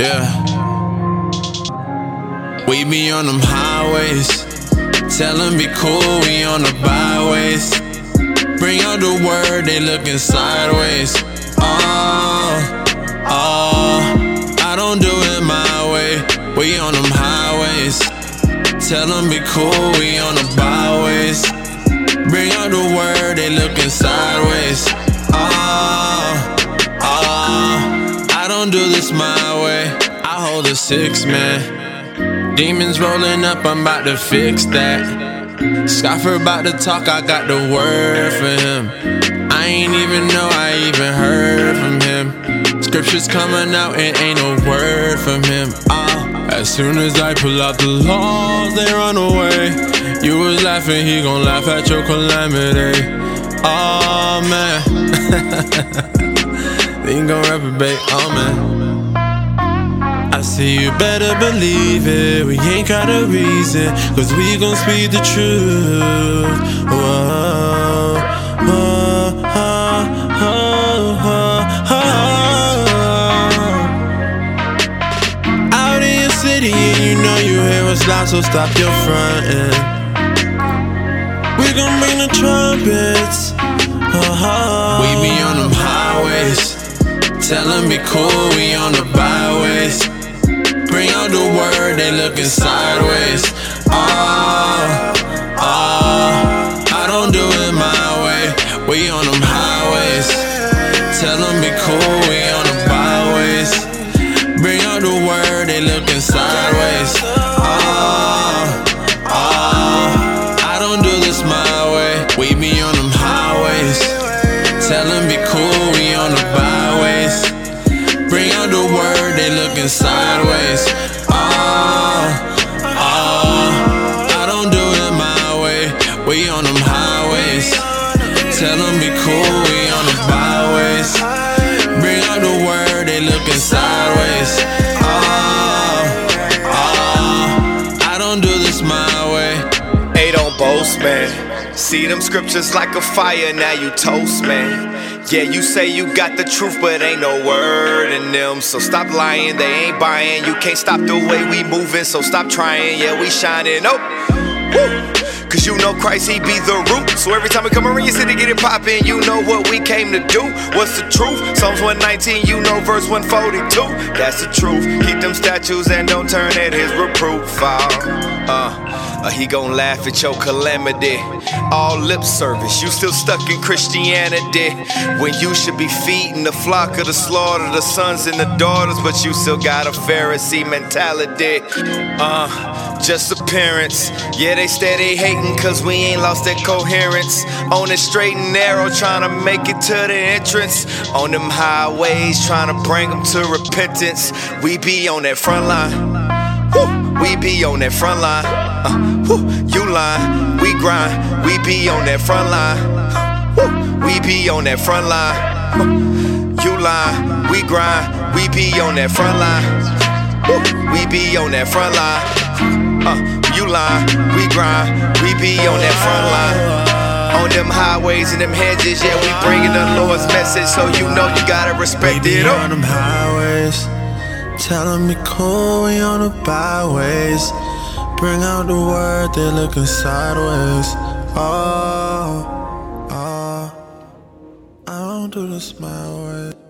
Yeah. We be on them highways. Tell them be cool, we on the byways. Bring out the word, they looking sideways. Oh, oh, I don't do it my way. We on them highways. Tell them be cool, we on the byways. Bring out the word, they looking sideways. Oh, A six man. Demons rolling up, I'm about to fix that. Scoffer about to talk, I got the word for him. I ain't even know I even heard from him. Scriptures coming out and ain't no word from him. Oh, as soon as I pull out the laws, they run away. You was laughing, he gon' laugh at your calamity. Oh man, they ain't gon' reprobate. Oh man. I see you better believe it. We ain't got a reason, cause we gon' speak the truth. Whoa. Out in your city, and you know you hear us loud, so stop your frontin'. We gon' bring the trumpets. Oh, we be on them highways. Tell them be cool, we on the byways. The word, they looking sideways. Oh, oh, I don't do it my way. We on them highways. Tell them be cool, we on the byways. Bring out the word, they looking sideways. Looking sideways. Oh, oh, I don't do it my way. We on them highways. Tell them be cool, we on the byways. Bring out the word, they looking sideways. Oh, oh, I don't do this my way. Hey, don't boast, man. See them scriptures like a fire, now you toast, man. Yeah, you say you got the truth, but ain't no word in them. So stop lying, they ain't buying. You can't stop the way we moving, so stop trying. Yeah, we shining. Oh, woo. Cause you know Christ, he be the root. So every time we come around your city, get it poppin', you know what we came to do. What's the truth? Psalms 119, you know verse 142. That's the truth. Keep them statues and don't turn at his reproof. Uh, uh, he gon' laugh at your calamity. All lip service, you still stuck in Christianity. When you should be feeding the flock of the slaughter, the sons and the daughters, but you still got a Pharisee mentality. Uh, just appearance. Yeah, they steady hating cause we ain't lost that coherence. On the straight and narrow, trying to make it to the entrance. On them highways, trying to bring them to repentance. We be on that front line. Woo, we be on that front line. Uh, woo, you line, we grind. We be on that front line. Woo, we be on that front line. Uh, you line, we grind. We be on that front line. Woo, we be on that front line. Uh, you line, we grind. We be on that front line. On them highways and them hedges, yeah, we bringing the Lord's message, so you know you gotta respect We it. be Oh. on them highways. Tell me cool, we on the byways. Bring out the word, they looking sideways. Oh, oh, I don't do this my way.